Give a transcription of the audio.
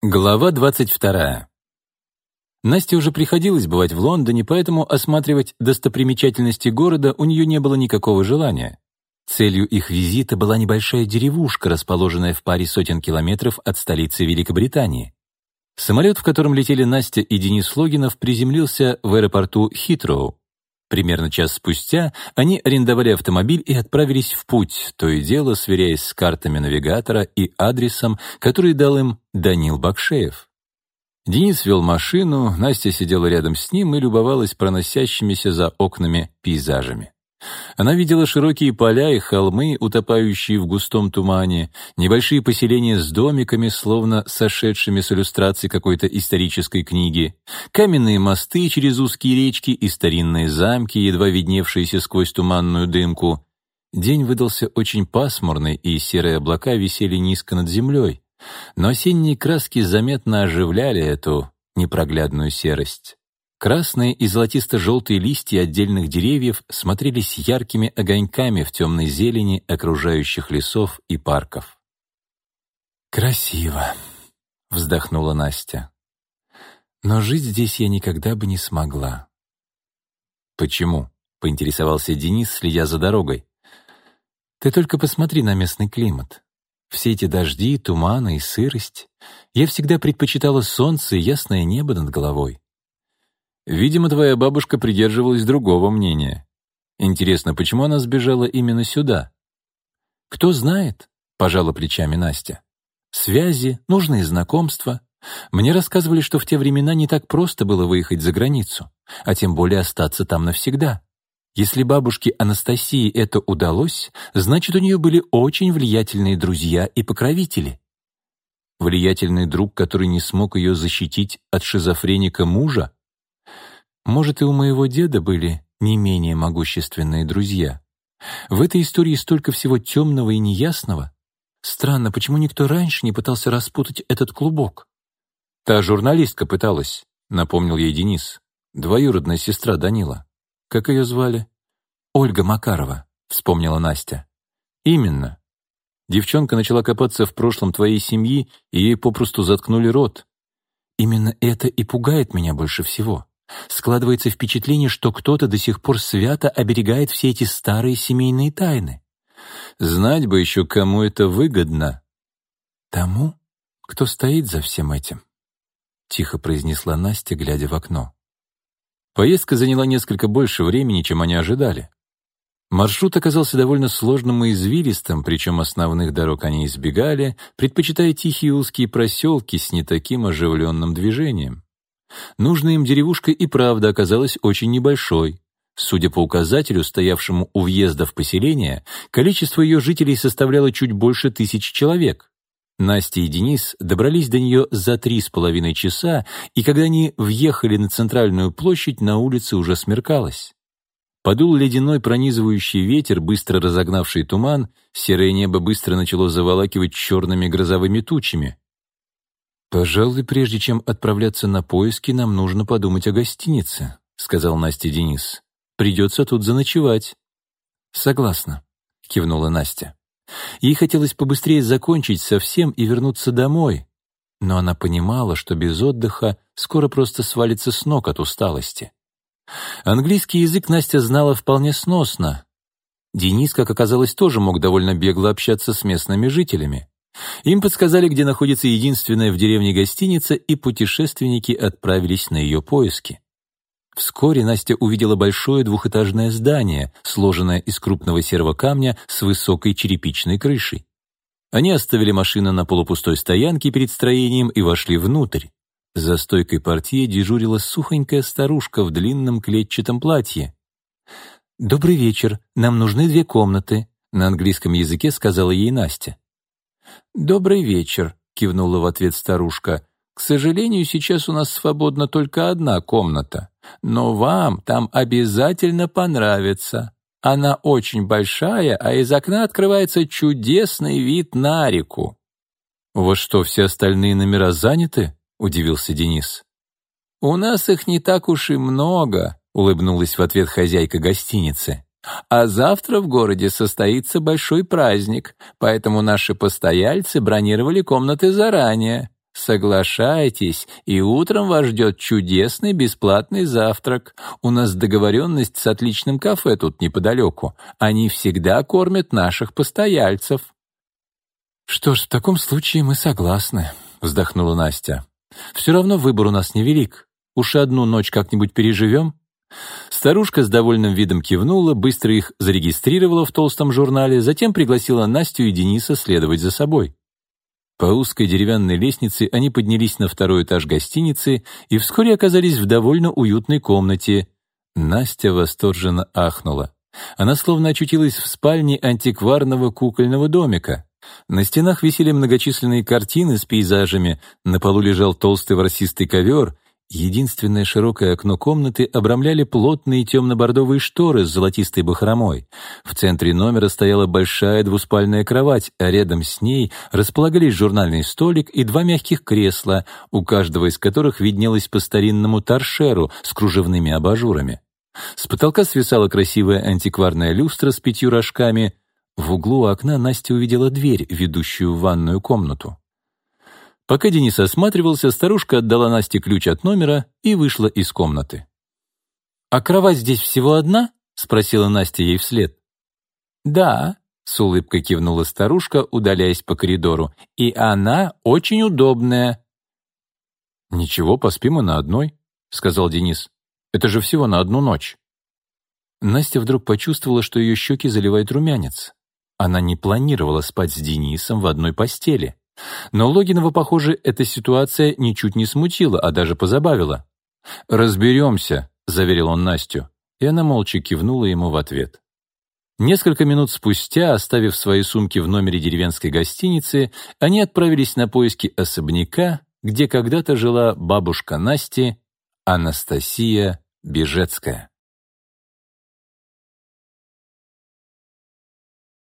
Глава 22. Насте уже приходилось бывать в Лондоне, поэтому осматривать достопримечательности города у нее не было никакого желания. Целью их визита была небольшая деревушка, расположенная в паре сотен километров от столицы Великобритании. Самолет, в котором летели Настя и Денис Логинов, приземлился в аэропорту Хитроу. Примерно час спустя они арендовали автомобиль и отправились в путь, то и дело сверяясь с картами навигатора и адресом, который дал им Данил Бакшеев. Денис вел машину, Настя сидела рядом с ним и любовалась проносящимися за окнами пейзажами. Она видела широкие поля и холмы, утопающие в густом тумане, небольшие поселения с домиками, словно сошедшими с иллюстраций какой-то исторической книги, каменные мосты через узкие речки и старинные замки, едва видневшиеся сквозь туманную дымку. День выдался очень пасмурный, и серые облака висели низко над землей, но осенние краски заметно оживляли эту непроглядную серость. Красные и золотисто-желтые листья отдельных деревьев смотрелись яркими огоньками в темной зелени окружающих лесов и парков. «Красиво», — вздохнула Настя. «Но жить здесь я никогда бы не смогла». «Почему?» — поинтересовался Денис, следя за дорогой. «Ты только посмотри на местный климат. Все эти дожди, туманы и сырость. Я всегда предпочитала солнце и ясное небо над головой. Видимо, твоя бабушка придерживалась другого мнения. Интересно, почему она сбежала именно сюда? Кто знает, пожала плечами Настя. Связи, нужные знакомства. Мне рассказывали, что в те времена не так просто было выехать за границу, а тем более остаться там навсегда. Если бабушке Анастасии это удалось, значит, у нее были очень влиятельные друзья и покровители. Влиятельный друг, который не смог ее защитить от шизофреника мужа? Может, и у моего деда были не менее могущественные друзья. В этой истории столько всего темного и неясного. Странно, почему никто раньше не пытался распутать этот клубок? Та журналистка пыталась, напомнил ей Денис. Двоюродная сестра Данила. Как ее звали? Ольга Макарова, вспомнила Настя. Именно. Девчонка начала копаться в прошлом твоей семьи, и ей попросту заткнули рот. Именно это и пугает меня больше всего. Складывается впечатление, что кто-то до сих пор свято оберегает все эти старые семейные тайны. Знать бы еще, кому это выгодно. Тому, кто стоит за всем этим, — тихо произнесла Настя, глядя в окно. Поездка заняла несколько больше времени, чем они ожидали. Маршрут оказался довольно сложным и извилистым, причем основных дорог они избегали, предпочитая тихие узкие проселки с не таким оживленным движением. Нужная им деревушка и правда оказалась очень небольшой. Судя по указателю, стоявшему у въезда в поселение, количество ее жителей составляло чуть больше тысячи человек. Настя и Денис добрались до нее за три с половиной часа, и когда они въехали на центральную площадь, на улице уже смеркалось. Подул ледяной пронизывающий ветер, быстро разогнавший туман, серое небо быстро начало заволакивать черными грозовыми тучами. «Пожалуй, прежде чем отправляться на поиски, нам нужно подумать о гостинице», — сказал Настя Денис. «Придется тут заночевать». «Согласна», — кивнула Настя. Ей хотелось побыстрее закончить совсем и вернуться домой, но она понимала, что без отдыха скоро просто свалится с ног от усталости. Английский язык Настя знала вполне сносно. Денис, как оказалось, тоже мог довольно бегло общаться с местными жителями. Им подсказали, где находится единственная в деревне гостиница, и путешественники отправились на ее поиски. Вскоре Настя увидела большое двухэтажное здание, сложенное из крупного серого камня с высокой черепичной крышей. Они оставили машину на полупустой стоянке перед строением и вошли внутрь. За стойкой портье дежурила сухонькая старушка в длинном клетчатом платье. «Добрый вечер, нам нужны две комнаты», — на английском языке сказала ей Настя. «Добрый вечер», — кивнула в ответ старушка. «К сожалению, сейчас у нас свободна только одна комната, но вам там обязательно понравится. Она очень большая, а из окна открывается чудесный вид на реку». «У вас что, все остальные номера заняты?» — удивился Денис. «У нас их не так уж и много», — улыбнулась в ответ хозяйка гостиницы. А завтра в городе состоится большой праздник, поэтому наши постояльцы бронировали комнаты заранее. Соглашайтесь, и утром вас ждет чудесный бесплатный завтрак. У нас договоренность с отличным кафе тут неподалеку. Они всегда кормят наших постояльцев». «Что ж, в таком случае мы согласны», — вздохнула Настя. «Все равно выбор у нас невелик. Уж одну ночь как-нибудь переживем». Старушка с довольным видом кивнула, быстро их зарегистрировала в толстом журнале, затем пригласила Настю и Дениса следовать за собой. По узкой деревянной лестнице они поднялись на второй этаж гостиницы и вскоре оказались в довольно уютной комнате. Настя восторженно ахнула. Она словно очутилась в спальне антикварного кукольного домика. На стенах висели многочисленные картины с пейзажами, на полу лежал толстый ворсистый ковер, Единственное широкое окно комнаты обрамляли плотные темно-бордовые шторы с золотистой бахромой. В центре номера стояла большая двуспальная кровать, а рядом с ней располагались журнальный столик и два мягких кресла, у каждого из которых виднелось по старинному торшеру с кружевными абажурами. С потолка свисала красивая антикварная люстра с пятью рожками. В углу окна Настя увидела дверь, ведущую в ванную комнату. Пока Денис осматривался, старушка отдала Насте ключ от номера и вышла из комнаты. «А кровать здесь всего одна?» — спросила Настя ей вслед. «Да», — с улыбкой кивнула старушка, удаляясь по коридору, «и она очень удобная». «Ничего, поспим мы на одной», — сказал Денис. «Это же всего на одну ночь». Настя вдруг почувствовала, что ее щеки заливает румянец. Она не планировала спать с Денисом в одной постели. Но Логинова, похоже, эта ситуация ничуть не смутила, а даже позабавила. «Разберемся», — заверил он Настю, и она молча кивнула ему в ответ. Несколько минут спустя, оставив свои сумки в номере деревенской гостиницы, они отправились на поиски особняка, где когда-то жила бабушка Насти, Анастасия Бежецкая.